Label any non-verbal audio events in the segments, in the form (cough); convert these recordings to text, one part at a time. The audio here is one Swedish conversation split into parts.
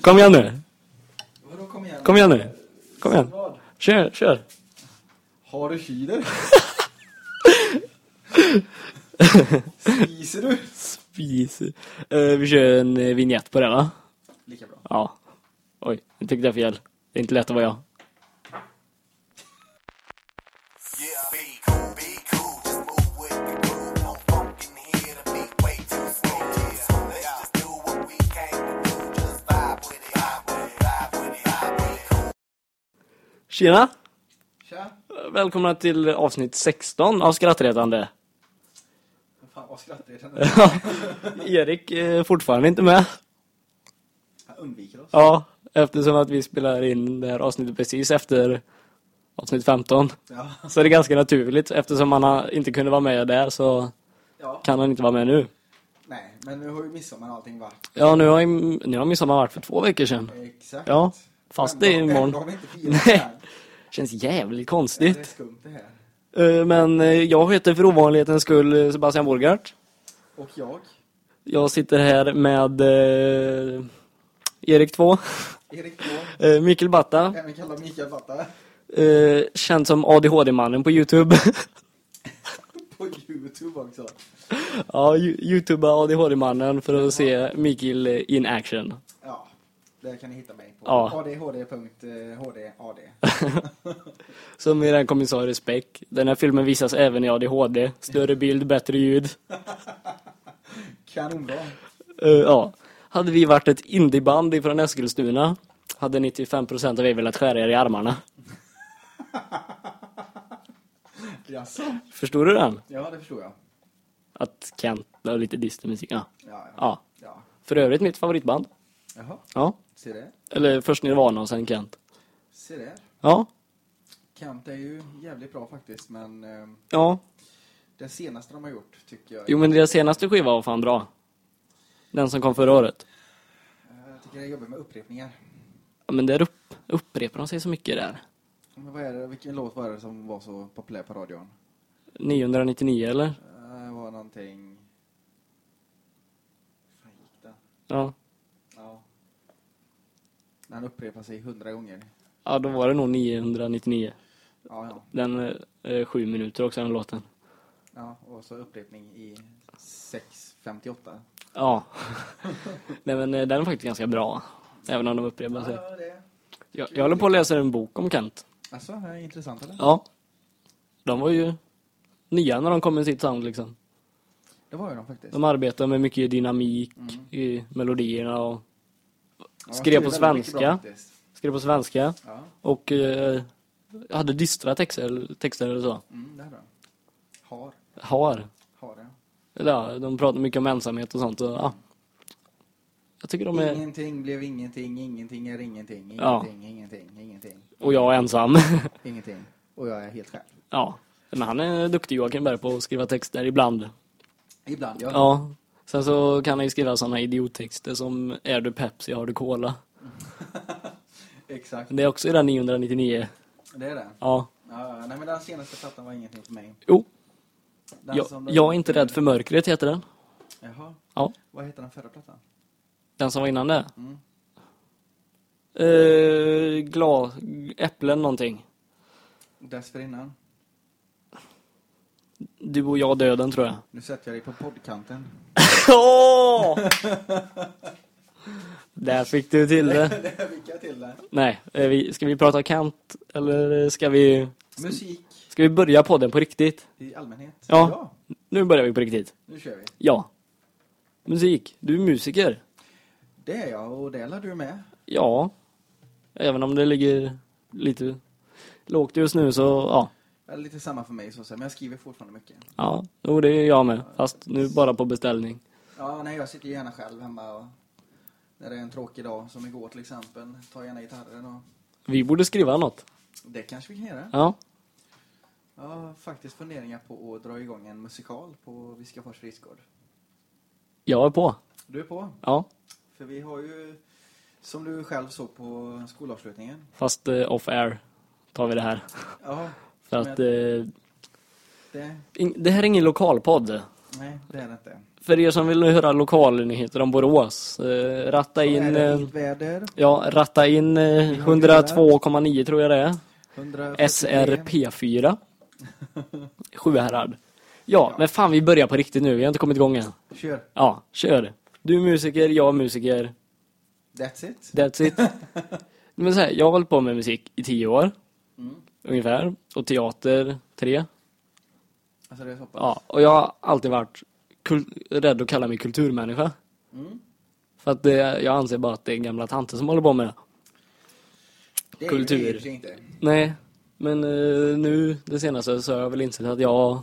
Kom igen nu. Vadå kom igen? Kom igen nu. Kom igen. Kör, kör. Har du kyler? (laughs) Spiser du? Spis. Eh, vi kör en eh, vignett på det va? Lika bra. Ja. Oj, jag tyckte jag fel. Det är inte lätt att vara jag. Tjena! Tja. Välkomna till avsnitt 16 av Skrattretande. Fan vad skrattar jag Erik är fortfarande inte med. Han undviker oss. Ja, eftersom att vi spelar in det här avsnittet precis efter avsnitt 15. Ja. Så är det ganska naturligt. Eftersom han inte kunde vara med där så ja. kan han inte vara med nu. Nej, men nu har ju midsommar och allting varit. Ja, nu har, ju- nu har midsommar varit för två veckor sedan. Exakt. Ja, fast det är Ändå- imorgon. Nej. Känns jävligt Det är konstigt. skumt det här. Eh, Men eh, jag heter för ovanlighetens skull eh, Sebastian Borgart. Och jag, Jag sitter här med eh, Erik 2, Erik Blom, (laughs) eh, Mikael Batta, även kallad Mikael Batta, eh, känd som ADHD-mannen på Youtube. (laughs) på Youtube också. ja, Yo- Youtube ADHD-mannen för att se Mikael in action. Där kan ni hitta mig på Ja. adhd.hdad. (laughs) Som i den kommissarie Speck. Den här filmen visas även i ADHD. Större bild, bättre ljud. (laughs) Kanonbra. Eh, ja. Hade vi varit ett indieband ifrån Eskilstuna hade 95% av er velat skära er i armarna. (laughs) Jaså? Förstår du den? Ja, det förstår jag. Att Kent har lite dyster musik. Ja. Ja, ja. ja. ja. För övrigt mitt favoritband. Jaha, Ja. Se det. Eller först Nirvana och sen Kent. Se det. Ja. Kant är ju jävligt bra faktiskt, men eh, Ja. den senaste de har gjort tycker jag... Jo men deras senaste skiva var fan bra. Den som kom förra året. Eh, Jag tycker det är jobbigt med upprepningar. Ja, men där upp, upprepar de sig så mycket där. Men vad är det, vilken låt var det som var så populär på radion? 999 eller? Eh, Det var någonting... Fan gick det? Ja. När han upprepar sig hundra gånger. Ja, då var det nog 999. Ja, ja. Den är eh, sju minuter också, den låten. ja. Och så upprepning i 6.58. Ja. (laughs) Nej men eh, den är faktiskt ganska bra. Även om de upprepar sig. Ja, det... Jag, jag håller på att läsa en bok om Kent. Alltså, det är intressant eller? Ja. De var ju nya när de kom med sitt sound liksom. Det var ju de faktiskt. De arbetar med mycket dynamik Mm. i melodierna och skrev på svenska. bra skrev på svenska. Ja, Och eh, hade dystra texter, texter eller så. mm, det hade de. Har. Har. Har. Eller ja, de pratar mycket om ensamhet och sånt. Och, ja. Jag tycker de är... Ingenting blev ingenting, ingenting är ingenting, Ja. ingenting, ingenting, ingenting, Och jag är ensam. (laughs) ingenting. Och jag är helt själv. ja. Men han är duktig Joakim Berg på att skriva texter ibland. Ibland, ja. Ja. Sen så kan han ju skriva sådana idiottexter som Är du Pepsi, har du Cola? (laughs) Exakt. Det är också i den 999. Det är det. Ja. Ja, nej men den senaste plattan var ingenting för mig. Jo, Den jag, jag är gjort- inte rädd för mörkret heter den. Jaha. Ja. Vad heter den förra plattan? Den som var innan det. Mm. Eh, glas, äpplen någonting. Dessförinnan? Du och jag döden tror jag. Nu sätter jag dig på poddkanten. (laughs) (laughs) Åh! Där fick du till det. (laughs) det fick jag till det. Nej, ska vi prata Kant eller ska vi, Musik ska vi börja podden på riktigt? i allmänhet. Ja. Nu börjar vi på riktigt. nu kör vi. Ja. Musik. Du är musiker. Det är jag och det lär du med. Ja. Även om det ligger lite lågt just nu så, ja. Det är lite samma för mig så att säga, men jag skriver fortfarande mycket. Ja, jo, det är jag med. Fast nu bara på beställning. Ja, nej jag sitter gärna själv hemma och när det är en tråkig dag som igår till exempel, tar gärna gitarren och Vi borde skriva något. det kanske vi kan göra. Ja. Jag har faktiskt funderingar på att dra igång en musikal på Viskafors Fridsgård. Jag är på. Du är på? Ja. För vi har ju, som du själv såg på skolavslutningen. Fast eh, off air tar vi det här. Ja, För att eh, det, det här är ingen lokalpodd. Nej, det är det inte. För er som vill höra lokalnyheter om Borås, eh, ratta in... Eh, väder? ja, ratta in eh, Vi har delat. 102,9 tror jag det är. 143. SRP4. Sjuhärad. Ja, men fan vi börjar på riktigt nu. Vi har inte kommit igång än. Kör. Ja, kör. Du är musiker, jag är musiker. That's it. That's it. (laughs) Men så här, jag har hållit på med musik i tio år. Mm. Ungefär. Och teater tre. Alltså det är så pass. Ja, och jag har alltid varit rädd att kalla mig kulturmänniska. Mm. För att det, jag anser bara att det är gamla tanter som håller på med det. Det är Kultur. det inte. Nej, men eh, nu det senaste så har jag väl insett att jag,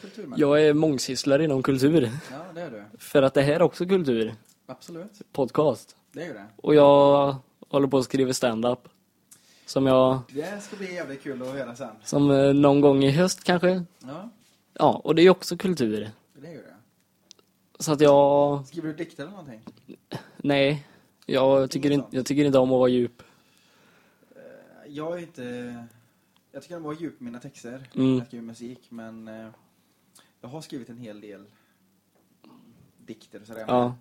kulturman. jag är mångsysslare inom kultur. Ja, det är du. För att det här är också kultur. Absolut. Podcast. Det är ju det. Och jag håller på att skriva stand-up. Som jag, Det ska bli jävligt kul att höra sen. som eh, någon gång i höst kanske. Ja, Ja, och det är också kultur. det ju det. Så att jag, Skriver du dikter eller någonting? nej. Jag tycker, inte, jag tycker inte om att vara djup. Jag är inte... Jag tycker om att vara djup i mina texter. Mm. Jag skriver musik, men eh, jag har skrivit en hel del dikter och sådär. Ja.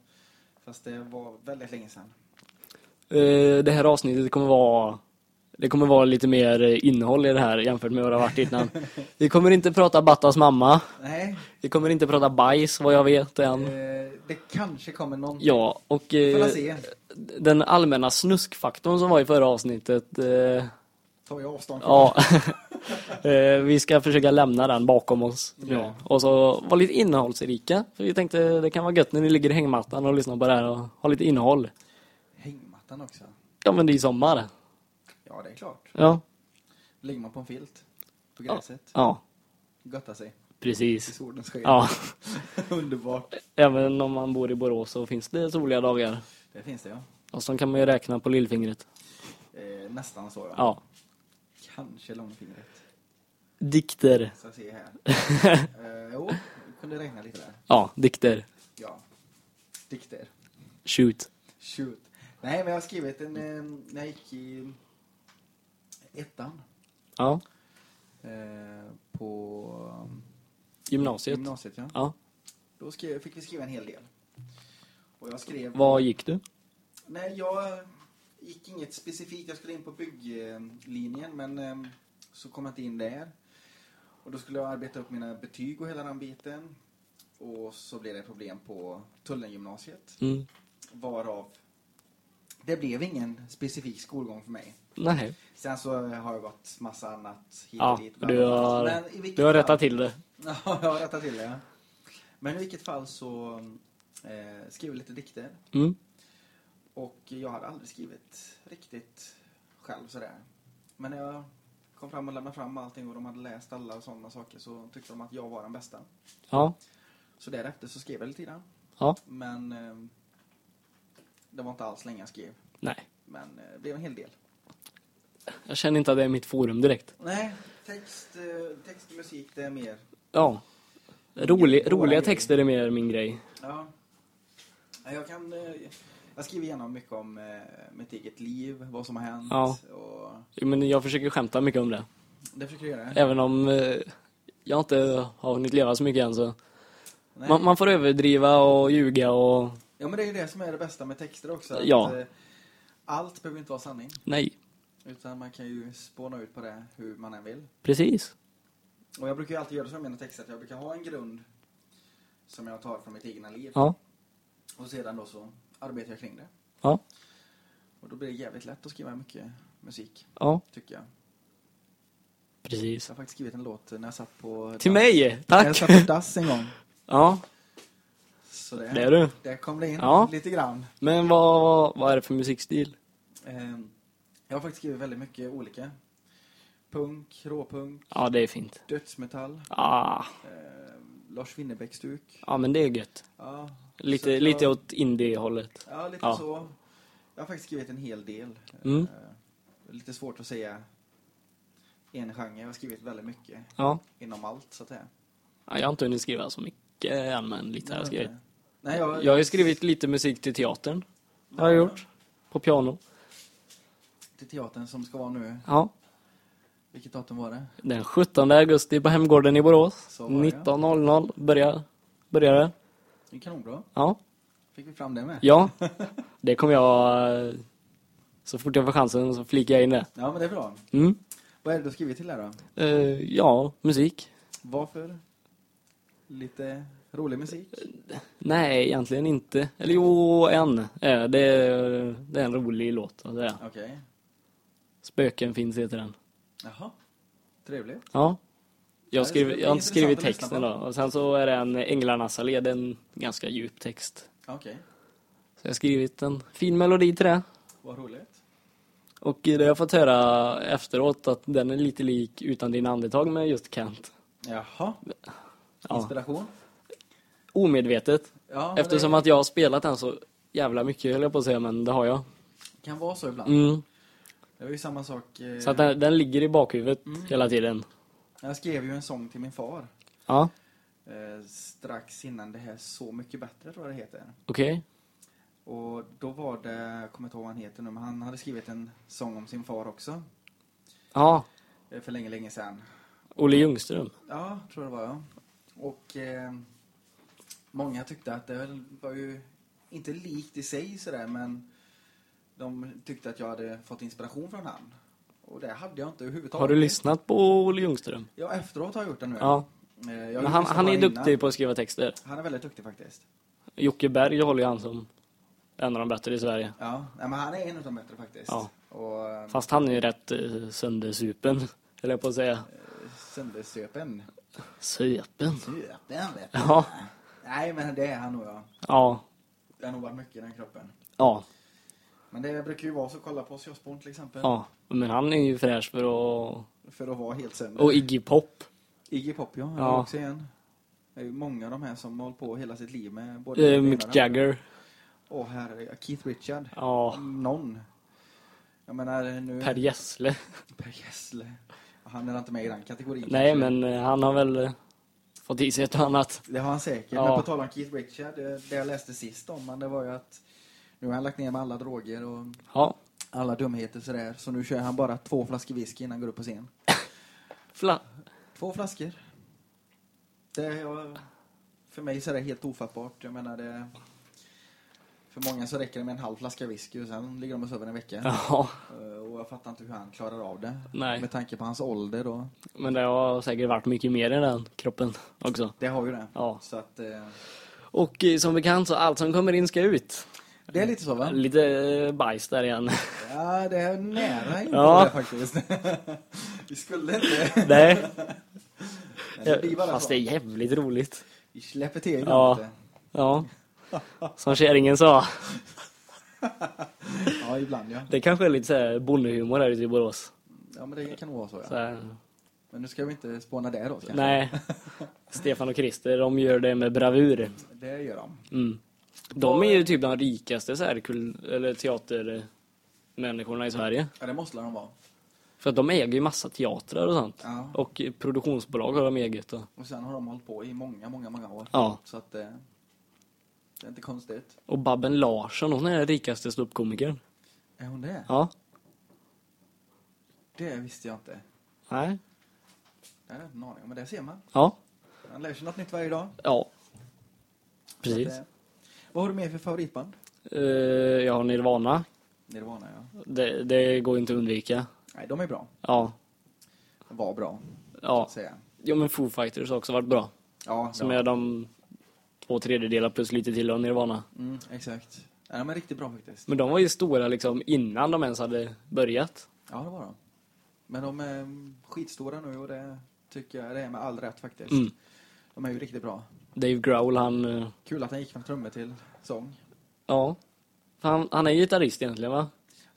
Fast det var väldigt länge sedan. Eh, Det här avsnittet kommer vara det kommer vara lite mer eh, innehåll i det här jämfört med vad det har varit innan. Vi kommer inte prata Battas mamma. Nej, Vi kommer inte prata bajs vad jag vet än. eh, det kanske kommer någon. Ja, och eh, den allmänna snuskfaktorn som var i förra avsnittet. Tar jag avstånd ja, (laughs) vi ska försöka lämna den bakom oss. Ja. Och så vara lite innehållsrika. För vi tänkte det kan vara gött när ni ligger i hängmattan och lyssnar på det här och ha lite innehåll. Hängmattan också. Ja, men det är sommar. Ja, det är klart. Ja, Ligger man på en filt på gräset, ja, götta sig i precis. solens sken. Ja, (laughs) Underbart. även om man bor i Borås så finns det soliga dagar. Det finns det ja. Och så kan man ju räkna på lillfingret. Eh, nästan så ja. Ja. Kanske långfingret. Dikter. Så jag ser här. (laughs) eh, jo, kunde räkna lite där. Ja, dikter. Ja. Dikter. Shoot. Shoot. Nej, men jag har skrivit en, eh, när jag gick i ettan. Ja. Eh, på um, Gymnasiet. gymnasiet. Ja. Ja. Då skrev, fick vi skriva en hel del. Och jag skrev... Var gick du? Nej, jag gick inget specifikt. Jag skulle in på bygglinjen, men eh, så kom jag inte in där. Och då skulle jag arbeta upp mina betyg och hela den biten. Och så blev det problem på Tullengymnasiet. Mm. Varav det blev ingen specifik skolgång för mig. Nej. Sen så har jag gått massa annat hit Ja, och dit. du har, Men du har fall- rättat till det. (laughs) Ja, jag har rättat till det. Ja. Men i vilket fall så eh, skrev jag lite dikter. Mm. Och jag hade aldrig skrivit riktigt själv sådär. Men när jag kom fram och lämnade fram allting och de hade läst alla och sådana saker så tyckte de att jag var den bästa. Ja. Så därefter så skrev jag lite grann. Ja. Men eh, det var inte alls länge jag skrev. Nej. Men eh, det blev en hel del. Jag känner inte att det är mitt forum direkt. Nej, text, eh, text och musik det är mer. Ja. Rolig, roliga texter är mer min grej. Ja. Ja, Jag kan... eh, Jag skriver igenom mycket om mitt eget liv, vad som har hänt. Ja. Och Men jag försöker skämta mycket om det. det försöker jag göra. Även om jag inte har hunnit leva så mycket än så. Man, man får överdriva och ljuga och... Ja, men det är ju det som är det bästa med texter också. att, Ja. eh, Allt behöver inte vara sanning. Nej, Utan man kan ju spåna ut på det hur man än vill. precis. Och jag brukar ju alltid göra så med mina texter att jag brukar ha en grund som jag tar från mitt egna liv. Ja. Och sedan då så arbetar jag kring det. Ja. Och då blir det jävligt lätt att skriva mycket musik, Ja, tycker jag. precis. Jag har faktiskt skrivit en låt när jag satt på... Till dass. mig! Jag Tack! satt på dass en gång. (laughs) Ja, Så det, det är du. Där kom det in Ja. lite grann. Men vad, vad är det för musikstil? Ehm, Jag har faktiskt skrivit väldigt mycket olika. Punk, råpunk, Ja, det är fint. dödsmetall, Ah, ehm, Lars Winnerbäck-stuk. ja, men det är gött. Ja, Lite, jag- lite åt indie-hållet. ja, lite Ja. så. Jag har faktiskt skrivit en hel del. Mm. Eh, Lite svårt att säga en genre. Jag har skrivit väldigt mycket Ja. inom allt, så att säga. ja. Jag har inte hunnit skriva så mycket än, men lite har jag skrivit. Nej, jag, Jag har ju skrivit lite musik till teatern. Har jag gjort. På piano. Till teatern som ska vara nu. Ja. Vilket datum var det? Den 17 augusti på Hemgården i Borås. Så var det, ja. 19.00 börjar. började. Det är kanonbra. Ja. Fick vi fram det med? Ja. (laughs) Det kommer jag... Så fort jag får chansen så flikar jag in det. Ja, men det är bra. Mm. Vad är det du skrivit till här då? Eh, ja, musik. Varför? Lite rolig musik? Nej, egentligen inte. Eller jo, en. Eh, det, är, det är en rolig låt. Okej. Spöken finns heter den. Jaha. Trevligt. Ja. Jag, bli jag har inte skrivit texten då. Och sen så är det en Änglarnas allé, det är en ganska djup text. Okej. Så jag har skrivit en fin melodi till det. Vad roligt. Och det har jag fått höra efteråt att den är lite lik Utan din andetag med just Kent. Jaha. Ja. Omedvetet. Ja, Eftersom det att jag har spelat den så jävla mycket höll jag på att säga, men det har jag. kan vara så ibland. Mm. Det var ju samma sak. Eh, Så att den, den ligger i bakhuvudet Mm. hela tiden. Jag skrev ju en sång till min far. Ja, Eh, strax innan det här Så mycket bättre tror jag det heter. okej. Och då var det, jag kommer inte ihåg vad han heter nu, men han hade skrivit en sång om sin far också. Ja, eh, För länge, länge sedan. Olle Ljungström. Ja, tror jag det var ja. Och eh, många tyckte att det var ju inte likt i sig sådär, men de tyckte att jag hade fått inspiration från han. Och det hade jag inte överhuvudtaget. Har du lyssnat på Olle Ljungström? Ja, efteråt har jag gjort det nu. Ja. Eh, Men han, han är duktig innan. på att skriva texter. Han är väldigt duktig faktiskt. Jocke Berg håller ju han som en av de bättre i Sverige. Ja, nej, men han är en av de bättre faktiskt. Ja. Och eh, Fast han är ju rätt eh, söndersupen, (laughs) jag på att säga. söndersöpen. Söpen? Söpen, vet du. Ja. Nej, men det är han nog ja. Ja. Det har nog varit mycket i den kroppen. Ja. Men det brukar ju vara så, kolla på Osbourne till exempel. Ja. Men han är ju fräsch för att... För att vara helt sönder. Och Iggy Pop. Iggy Pop, ja. Ja. också igen. Det är ju många av de här som har hållit på hela sitt liv med både... Eh, Mick Jagger. Åh herre, Keith Richard. Ja. Någon. Jag menar nu... Per Gessle. Per Gessle. Han är inte med i den kategorin. Nej, kanske. men eh, han har väl fått i sig ett och annat. Det har han säkert. Ja. Men på tal om Keith Richard, det, det jag läste sist om han, det var ju att nu har han lagt ner med alla droger och Ja. alla dumheter sådär. Så nu kör han bara två flaskor whisky innan han går upp på scen. (laughs) Fla Två flaskor. Det är, för mig så är det helt ofattbart. Jag menar det... För många så räcker det med en halv flaska whisky och sen ligger de och sover en vecka. ja. Eh, Och jag fattar inte hur han klarar av det. Nej. Med tanke på hans ålder då. Men det har säkert varit mycket mer i den kroppen också. Det har ju det. Ja. Så att... Eh, Och eh, som bekant så allt som kommer in ska ut. det är lite så va? Lite eh, bajs där igen. (laughs) Ja, det är nära inte Ja. det faktiskt. (laughs) Vi skulle inte. Nej. (laughs) Men det Fast så. det är jävligt roligt. Vi släpper till Ja. lite. Ja. Som kärringen sa. Ja, ibland ja. Det kanske är lite så här bonnehumor här ute i Borås. Ja, men det kan nog vara så Så ja. här, Men nu ska vi inte spåna där då kanske. nej. Stefan och Christer, de gör det med bravur. Det gör de. Mm. De är ju typ de rikaste så här, eller teatermänniskorna i Sverige. Ja, det måste de vara. För att de äger ju massa teatrar och sånt. Ja. Och produktionsbolag har de eget. Och, Och sen har de hållit på i många, många, många år. ja. Så att eh, det är inte konstigt. och Babben Larsson, hon är den rikaste ståuppkomikern. Är hon det? Ja. Det visste jag inte. Nej. Det hade jag inte en aning om. Men det ser man. Ja. Man lär sig något nytt varje dag. Ja. Så Precis. Att, eh, vad har du med för favoritband? Eh, jag har Nirvana. Nirvana, ja. Det, det går inte att undvika. Nej, de är bra. Ja. De var bra, så Ja. att säga. Jo men Foo Fighters har också varit bra. Ja, Som ja. är de två tredjedelar plus lite till av Nirvana. Mm, exakt. Ja, de är riktigt bra faktiskt. Men de var ju stora liksom innan de ens hade börjat. Ja, det var de. Men de är skitstora nu och det tycker jag det är med all rätt faktiskt. Mm. De är ju riktigt bra. Dave Grohl han, eh, Kul att han gick från trummor till sång. ja. Han, han är gitarrist egentligen va?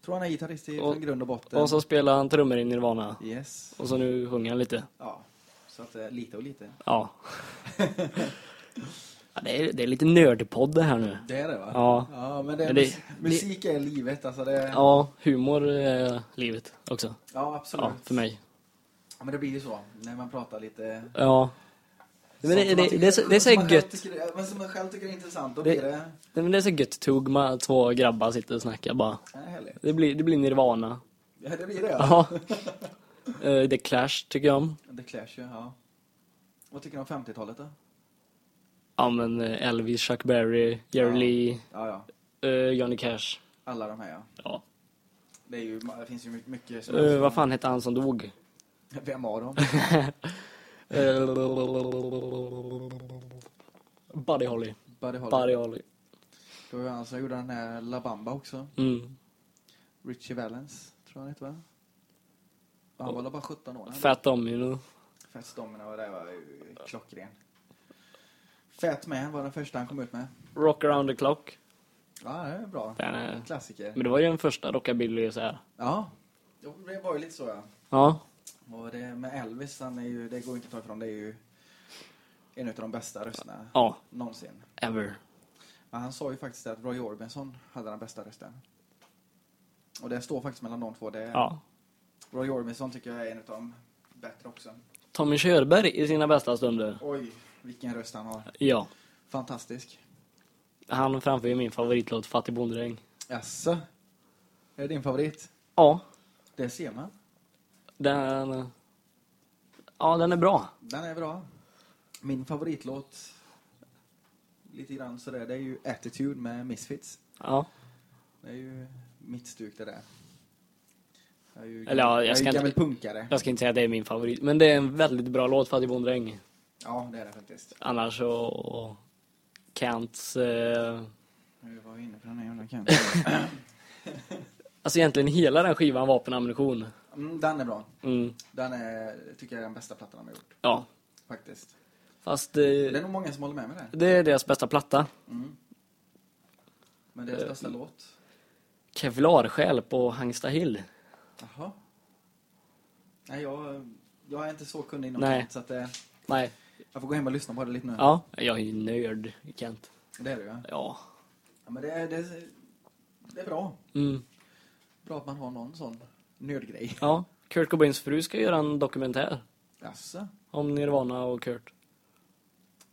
Tror han är gitarrist i Och- från grund och botten. Och så spelar han trummor i Nirvana. Yes. Och så nu sjunger han lite. Ja. Så att eh, lite och lite. Ja. (laughs) (laughs) ja det, är, det är lite nördpodd det här nu. Det är det va? Ja. Ja, men det, Men det- mus- musik är livet alltså. Det, ja. Ja, humor är livet också. absolut. Ja, för mig. Ja, men det blir ju så. När man pratar lite... Ja. Men det, man det, tycker- det, är så, det är så man gött. tycker är- Men som man själv tycker är intressant. Då Det- blir det... Nej, men det är så gött tugg med två grabbar sitter och snackar bara. Ja. Det blir, det blir Nirvana. Ja, det blir det ja. Ja. (laughs) Eh, The Clash tycker jag om. The Clash, ja. Vad tycker du om 50-talet då? Ja men eh, Elvis, Chuck Berry, Jerry Ja. Lee, Ja, ja. Johnny Cash. Alla de här, ja. Ja. Det, ju, det finns ju mycket... som Eh, vad fan hette han som dog? (laughs) Vem av dem? (laughs) Buddy Holly. Buddy Holly. Buddy Holly. Det var ju han som gjorde den här La Bamba också. Mm. Richie Valens, tror jag han heter va? Han var väl bara 17 år. Fat Domino. Fats Domino det var ju klockren. Fat Man var den första han kom ut med. Rock around the clock. Ja, det är bra. Den är... Klassiker. Men det var ju den första rockabilly så här. Ja, det var ju lite så ja. Ja. Och det med Elvis, han är ju, det går inte att ta ifrån. Det är ju en av de bästa rösterna Ja. någonsin. Ever. Men han sa ju faktiskt att Roy Orbison hade den bästa rösten. Och det står faktiskt mellan de två. Det Ja. Roy Orbison tycker jag är en av de bättre också. Tommy Körberg i sina bästa stunder. Oj, vilken röst han har. Ja. Fantastisk. Han framför ju min favoritlåt Fattig bonddräng. Jaså? Är det din favorit? Ja. Det ser man. Den... Ja, den är bra. Den är bra. Min favoritlåt, lite grann sådär, det är ju Attitude med Misfits. Ja. Det är ju mitt stuk det där. Jag är ju, Eller ja, jag jag ska inte- punkare. Jag ska inte säga att det är min favorit, men det är en väldigt bra låt Fattig bonddräng. Ja, det är det faktiskt. Annars så... Kents... Eh... Nu var vi inne på den här jävla kanten. (coughs) Alltså egentligen hela den skivan Vapen och ammunition. mm, den är bra. Mm. Den är, tycker jag är den bästa plattan de har gjort. Ja. Faktiskt. Fast Det eh, är nog många som håller med mig där. det är deras bästa platta. Mm. Men deras Eh, bästa låt? Kevlarsjäl på Hangsta Hill. Jaha. Nej, jag, jag är inte så kunnig inom Nej. Kent, så att eh, Nej. Jag får gå hem och lyssna på det lite nu. Ja, jag är ju nörd Kent. Det är du ja. Ja. ja men det är, det, är, det är bra. Mm. Bra att man har någon sån nördgrej. Ja. Kurt Cobains fru ska göra en dokumentär Jaså? om Nirvana och Kurt.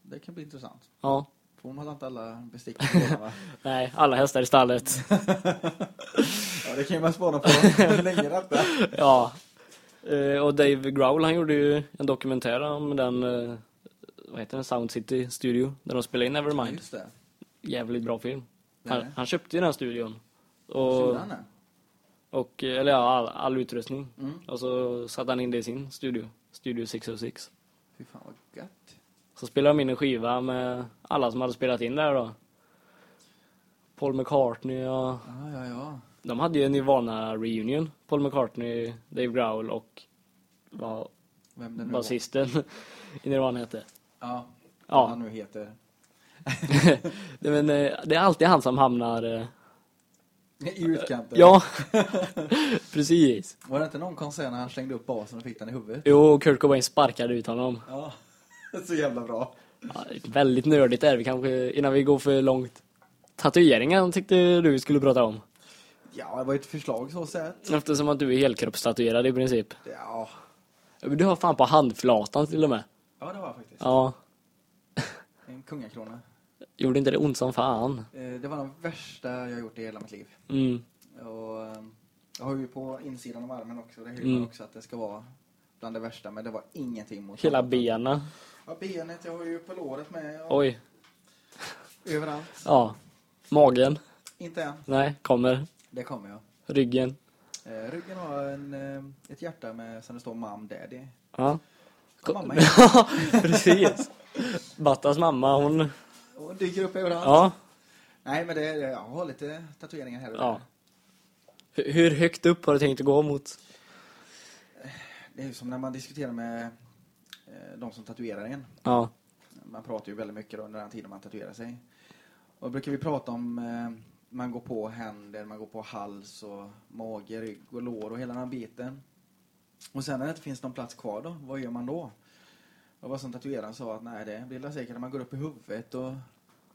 Det kan bli intressant. Ja. För hon hade inte alla bestick på va? (laughs) Nej, alla hästar i stallet. (laughs) Ja, det kan ju man spåna på (laughs) länge detta. ja. Eh, och Dave Grohl, han gjorde ju en dokumentär om den, eh, vad heter den, Sound City Studio, där de spelade in Nevermind. just det. Jävligt bra film. Han, han köpte ju den studion. Och, och, eller ja, all, all utrustning. Mm. Och så satte han in det i sin studio, Studio 606. Fy fan vad gött. Så spelade de in en skiva med alla som hade spelat in där då. Paul McCartney och... Ja, ja, ja. De hade ju en Nirvana-reunion. Paul McCartney, Dave Grohl och vad Vem det nu basisten (laughs) i Nirvana hette. Ja, Ja. han nu heter. (laughs) det, men, eh, det är alltid han som hamnar... eh, I utkanten. Ja, (laughs) precis. Var det inte någon konsert när han slängde upp basen och fick den i huvudet? Jo, Kurt Cobain sparkade ut honom. Ja, (laughs) så jävla bra. Ja, väldigt nördigt är vi kanske, innan vi går för långt. Tatueringen tyckte du skulle prata om. Ja, det var ett förslag så sett. Eftersom att du är helkroppstatuerad i princip. Ja, Du har fan på handflatan till och med. Ja det var jag faktiskt. Ja, En kungakrona. gjorde inte det ont som fan? Eh, Det var den värsta jag gjort i hela mitt liv. Mm. Och eh, jag har ju på insidan av armen också, det hyr Mm. också att det ska vara bland det värsta, men det var ingenting mot Hela benen. Ja, benet, jag har ju på låret med Oj. överallt. Ja. Magen. Inte än, Nej, kommer. det kommer jag. Ryggen. Eh, ryggen har en, eh, ett hjärta med, som det står mom, daddy. Ja. Mamma Ja, (laughs) precis. Battas mamma, hon... och dyker upp överallt. Ja. Nej, men det, jag har lite tatueringar här och där. ja. Hur- Hur högt upp har du tänkt att gå mot? Det är ju som när man diskuterar med eh, de som tatuerar en. Ja. Man pratar ju väldigt mycket då under den tiden man tatuerar sig. Och då brukar vi prata om eh, man går på händer, man går på hals och mage, rygg och lår och hela den här biten. Och sen när det inte finns någon plats kvar då, vad gör man då? Och vad som tatueraren sa att nej, det blir säkert när man går upp i huvudet och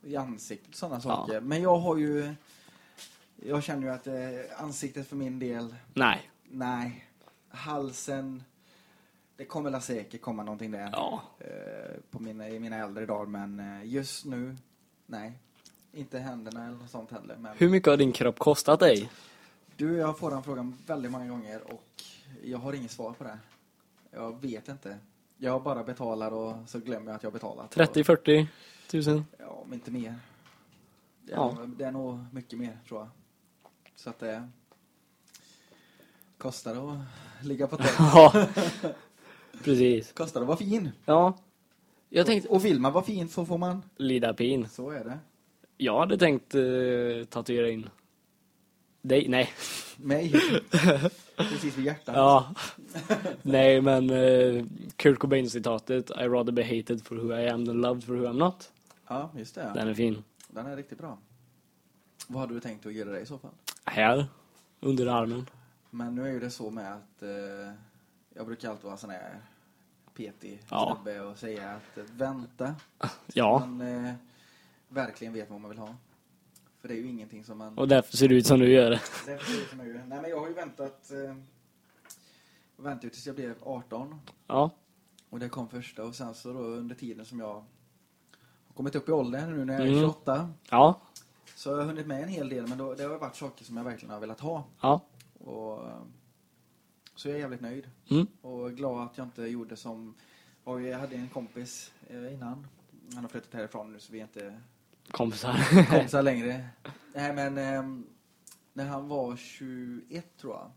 i ansiktet och sådana saker. Men jag har ju, jag känner ju att eh, ansiktet för min del, Nej. nej. Halsen, det kommer väl säkert komma någonting där Ja. eh, på mina, i mina äldre dagar. Men eh, just nu, nej. Inte händerna eller något sånt heller. Men Hur mycket har din kropp kostat dig? du, jag får den frågan väldigt många gånger och jag har inget svar på det. Jag vet inte. Jag bara betalar och så glömmer jag att jag betalat. 30, 40? tusen. Ja, om inte mer. Det är, Ja. nog, det är nog mycket mer, tror jag. Så att det kostar att ligga på tält. (laughs) Ja, precis. kostar att vara fin. Ja, jag tänkte Och vill man vara fin så får man. lida pin. Så är det. Jag hade tänkt uh, tatuera in dig, nej. Mig. (laughs) Precis vid hjärtat. Ja. nej, men uh, Kurt Cobain-citatet I rather be hated for who I am than loved for who I'm not. Ja, just det. Den är fin. Den är riktigt bra. Vad hade du tänkt att göra dig i så fall? Här, under armen. Men nu är ju det så med att eh, jag brukar alltid vara sån här petig Ja. snubbe och säga att eh, vänta. Ja, Man eh, verkligen vet vad man vill ha. För det är ju ingenting som man... och därför ser det ut som du gör. Det är precis som jag gör. Nej men jag har ju väntat... Eh, väntat tills jag blev 18. Ja, Och det kom första och sen så då under tiden som jag har kommit upp i åldern nu när jag är Mm. 28. ja, Så jag har hunnit med en hel del men då, det har varit saker som jag verkligen har velat ha. ja. Och, eh, så jag är jävligt nöjd. Mm. Och glad att jag inte gjorde som... och Jag hade en kompis eh, innan. Han har flyttat härifrån nu så vi är inte Kompisar. (laughs) kompisar längre. Nej men ehm, när han var 21 tror jag.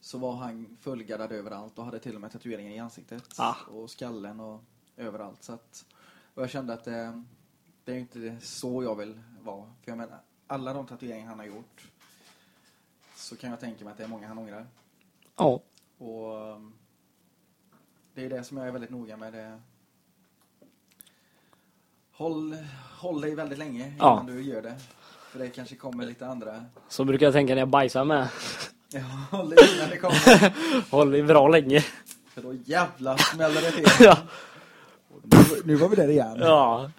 Så var han fullgaddad överallt och hade till och med tatueringar i ansiktet. Ah. Och skallen och överallt. Så att, och jag kände att eh, det är inte så jag vill vara. För jag menar, alla de tatueringar han har gjort. Så kan jag tänka mig att det är många han ångrar. Ja, Och um, det är det som jag är väldigt noga med. Det. Håll, håll dig väldigt länge innan Ja. du gör det. För det kanske kommer lite andra. så brukar jag tänka när jag bajsar med. Ja, håll dig innan det kommer. (laughs) Håll dig bra länge. För då jävlar smäller det till. (laughs) Ja, Nu, nu var vi där igen. ja.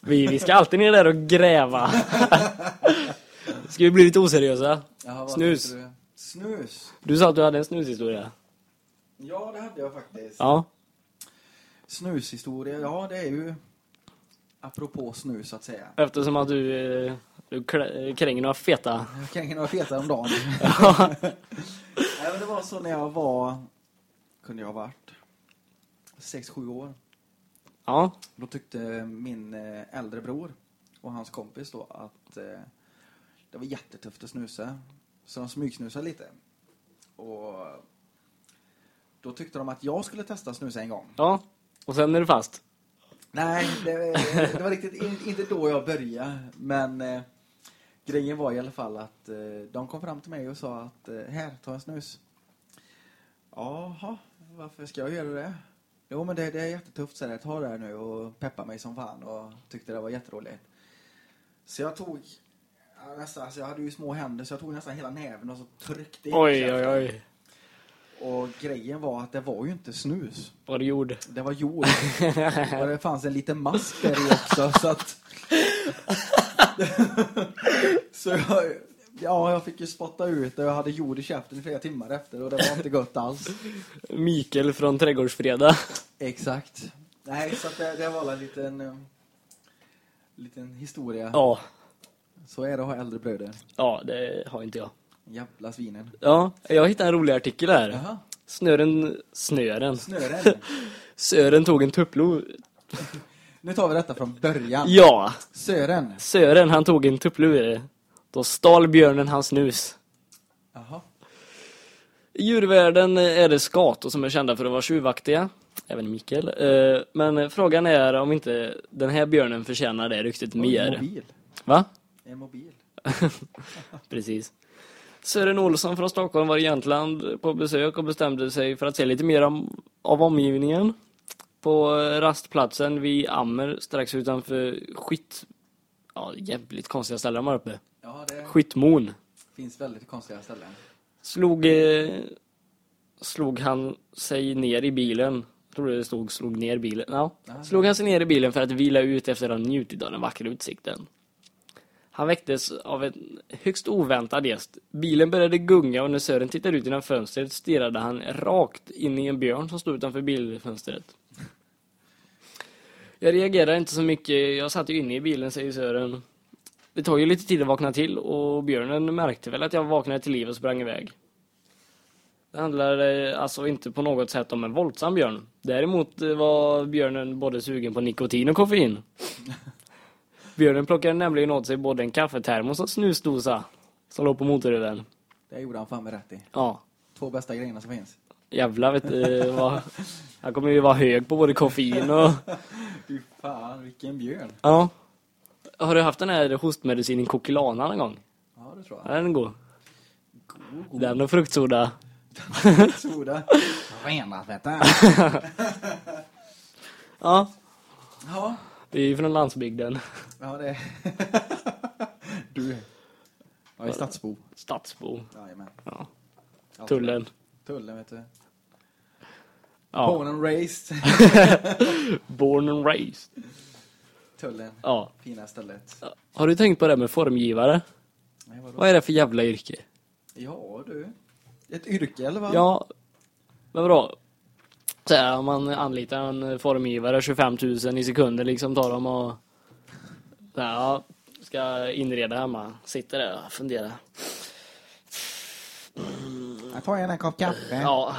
Vi, vi ska alltid ner där och gräva. (laughs) Ska vi bli lite oseriösa? Jaha, Snus. du? Snus? Du sa att du hade en snushistoria. Ja, det hade jag faktiskt. Ja, Snushistoria, ja det är ju apropå snus så att säga. eftersom att du, eh, du kränger några feta. Jag kan några feta om dagen. (laughs) Nej, men det var så när jag var, kunde jag ha varit, 6-7 år. Ja, Då tyckte min eh, äldre bror och hans kompis då att eh, det var jättetufft att snusa. Så de smygsnusade lite. Och då tyckte de att jag skulle testa snusa en gång. ja. Och sen är du fast. Nej, det, (laughs) det var riktigt in, inte då jag började. Men eh, grejen var i alla fall att eh, de kom fram till mig och sa att eh, här, ta en snus. Jaha, varför ska jag göra det? Jo, men det, det är jättetufft så jag ta det här nu och peppa mig som fan och tyckte det var jätteroligt. Så jag tog nästan, alltså jag hade ju små händer så jag tog nästan hela näven och så tryckte in Oj, oj, oj. Och grejen var att det var ju inte snus. Vad du gjorde. Det var jord. och det fanns en liten mask där i också så att... (laughs) så jag, ja, jag fick ju spotta ut och jag hade jord i käften i flera timmar efter och det var inte gott alls. Mikael från Trädgårdsfredag. Exakt. Nej, så att det, det var en liten, eh, liten historia. Ja, Så är det att ha äldre bröder. ja, det har inte jag. Jävla svinen. Ja, jag hittade en rolig artikel här. Jaha, Snören, snören. snören. (laughs) Sören tog en tupplo. (laughs) Nu tar vi detta från början. Ja, Sören. Sören han tog en tupplur. Då stal björnen hans snus. Jaha. I djurvärlden är det skator som är kända för att vara tjuvaktiga. Även Mikael. Eh, Men frågan är om inte den här björnen förtjänar det ryktet En mer. mobil. Va? En mobil. (laughs) Precis. Sören Olsson från Stockholm var i Jämtland på besök och bestämde sig för att se lite mer om, av omgivningen. På eh, rastplatsen vid Ammer strax utanför Skitt... Ja, jävligt konstiga ställen där uppe. Ja, det Skittmon. finns väldigt konstiga ställen. Slog, eh, slog han sig ner i bilen. Jag tror det stod slog ner bilen. Ja. Slog han sig ner i bilen för att vila ut efter att ha njutit av den vackra utsikten. Han väcktes av en högst oväntad gäst. Bilen började gunga och när Sören tittade ut genom fönstret stirrade han rakt in i en björn som stod utanför bilfönstret. Jag reagerade inte så mycket. Jag satt ju inne i bilen, säger Sören. Det tar ju lite tid att vakna till och björnen märkte väl att jag vaknade till liv och sprang iväg. Det handlade eh, alltså inte på något sätt om en våldsam björn. Däremot eh, var björnen både sugen på nikotin och koffein. Björnen plockade nämligen åt sig både en kaffetermos och snusdosa som låg på motorhuven. Det gjorde han fan med rätt i. Ja, Två bästa grejerna som finns. jävlar vet du vad... Han kommer ju vara hög på både koffein och... (laughs) Fy fan, vilken björn. Ja. Har du haft den här hostmedicinen Kokilana någon gång? Ja, det tror Ja, jag. den är god. God, god. Den och fruktsoda. (laughs) Soda. Renat vet du. (laughs) Ja, Ja. vi är ju från landsbygden. Ja, det... (laughs) Du. Jag är stadsbo. Stadsbo. Jajamän. Ja. Tullen. Tullen, vet du. Ja. Born and raised. (laughs) Born and raised. Tullen. Ja. Fina stället. Har du tänkt på det med formgivare? Nej, vadå? Vad är det för jävla yrke? Ja, du. Ett yrke, eller vad? Ja, men vadå? Så här, om man anlitar en formgivare 25 000 i sekunder liksom tar de och ja, ska inreda hemma. Sitter där och funderar. Jag tar gärna en kopp kaffe. Ja,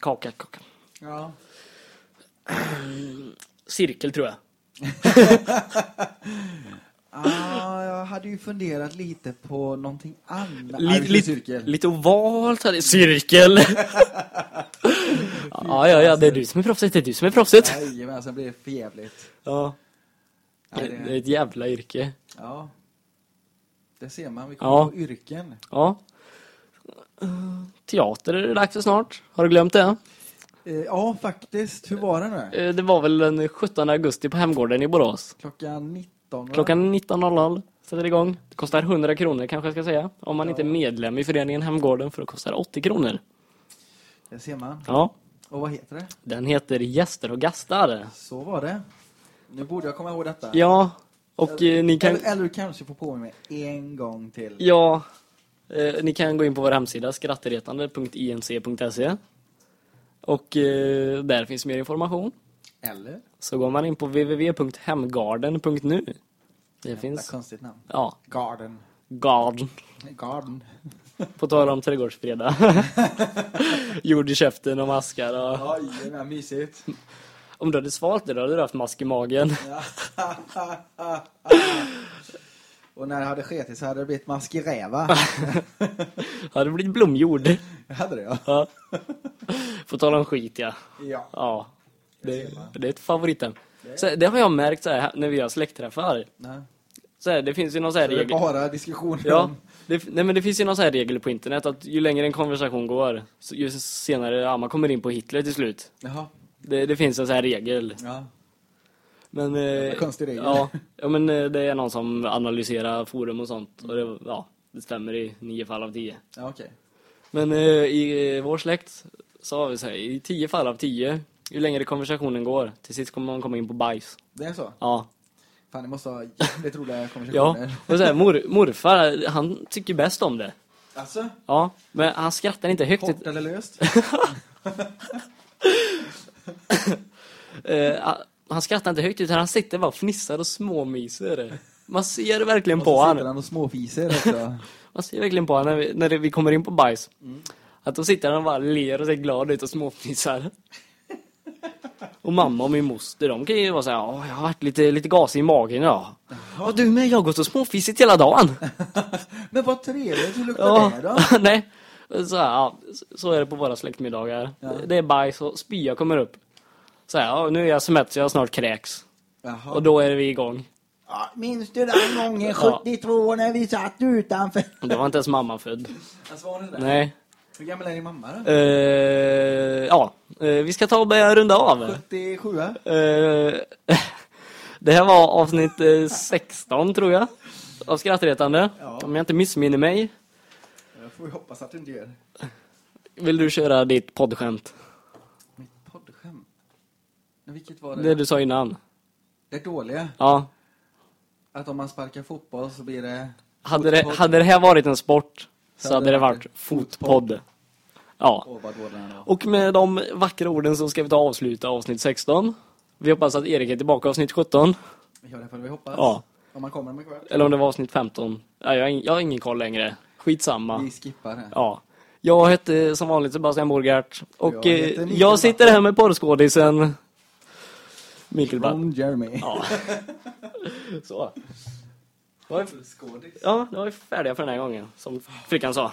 kaka, kaka. ja. Cirkel tror jag. (laughs) Ah, jag hade ju funderat lite på någonting annat. Lite, lite, cirkel. lite ovalt hade Cirkel. (laughs) ja, ja, ja, det är du som är proffset. Det är du som är proffset. Jajamän, sen blir det för jävligt. Ja, Det det- är ett jävla yrke. Ja. Det ser man. Vi kommer Ja. på yrken. Ja. Teater är det dags för snart. Har du glömt det? Eh, ja, faktiskt. Hur var det nu? Eh, Det var väl den 17 augusti på Hemgården i Borås. Klockan 19, va? Klockan 19.00 sätter det igång. Det kostar 100 kronor kanske jag ska säga. Om man inte är medlem i föreningen Hemgården för det kostar 80 kronor. Det ser man. Ja, Och vad heter det? den heter Gäster och gastar. Så var det. Nu borde jag komma ihåg detta. Ja, och eh, ni kan... Eller, eller du kanske får på mig en gång till. Ja, eh, ni kan gå in på vår hemsida skrattretande.inc.se och eh, där finns mer information. Eller? Så går man in på www.hemgarden.nu. Det Jävla finns, konstigt namn. ja, Garden. garden. Garden. På tal om trädgårdsfredag. (laughs) Jord i käften och maskar och... Jajamän, mysigt. Om du hade svalt det då hade du haft mask i magen. (laughs) Och när det hade skitit så hade det blivit mask i räva. (laughs) hade det blivit blomjord. hade det ja. Ja. På tal om skit ja. Ja. Ja. Det Det, det är ett favoriten. Så det har jag märkt så här, när vi har släktträffar. Nej. Så här, det finns ju någon så här Det är regel. bara diskussioner Ja, om... det, nej men det finns ju någon så här regel på internet att ju längre en konversation går, ju senare ja, man kommer in på Hitler till slut. Jaha. Det, det finns en så här regel. Ja. Men, eh, konstig regel. Ja, ja, men eh, det är någon som analyserar forum och sånt. Och det, ja, det stämmer i nio fall av tio. Ja, okej. Men eh, i vår släkt så har vi så här, i tio fall av tio, ju längre konversationen går, till sist kommer man komma in på bajs. Det är så? Ja. Fan, ni måste ha jävligt roliga (laughs) Ja, konversationer. och så här, mor, morfar, han tycker bäst om det. Alltså? Ja, men han skrattar inte högt. Kort eller löst? (laughs) (laughs) Eh, han skrattar inte högt utan han sitter bara och fnissar och småmyser. Man ser verkligen Och så på sitter han. och småfiser också. (laughs) Man ser verkligen på han när vi, när vi kommer in på bajs. Mm. Att då sitter han och bara ler och ser glad ut och småfnissar. (laughs) Och mamma och min moster, de kan ju vara såhär, "Ja, jag har varit lite, lite gasig i magen ja. Och du med, jag har gått och småfisigt hela dagen. (laughs) Men vad trevligt, hur luktar Ja, det då? nej. Så, här, ja, så är det på våra släktmiddagar. Ja. Det är bajs och spya kommer upp. Så här, ja, nu är jag så mätt så jag snart kräks. Jaha. Och då är vi igång. Ja, minns du den gången Ja. 72 när vi satt utanför? Det var inte ens mamma född. Alltså var det? Nej. Hur gammal är din mamma då? Eh, ja, eh, vi ska ta och börja runda av. 77? Eh, (laughs) det här var avsnitt eh, 16 tror jag. Av skrattretande. Ja. Om jag inte missminner mig. Jag får hoppas att du inte gör. Vill du köra ditt poddskämt? Vilket var det? Det du sa innan. Det dåliga? Ja. Att om man sparkar fotboll så blir det... Hade det, hade det här varit en sport så hade det varit fotpodd. Ja. Och med de vackra orden så ska vi ta avsluta avsnitt 16. Vi hoppas att Erik är tillbaka avsnitt 17. Ja, det får vi hoppas. Ja. Om man kommer med kvart. Eller om det var avsnitt 15. Ja, jag, har ing- jag har ingen koll längre. Skitsamma. Vi skippar det. Ja. Jag hette som vanligt Sebastian Borgart. Och jag eh, jag sitter här med porrskådisen Mikael. Ron Jeremy. Ja. (laughs) Så. Då är- Skådis. Ja, då är vi färdiga för den här gången, som flickan sa.